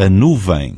a nuvem.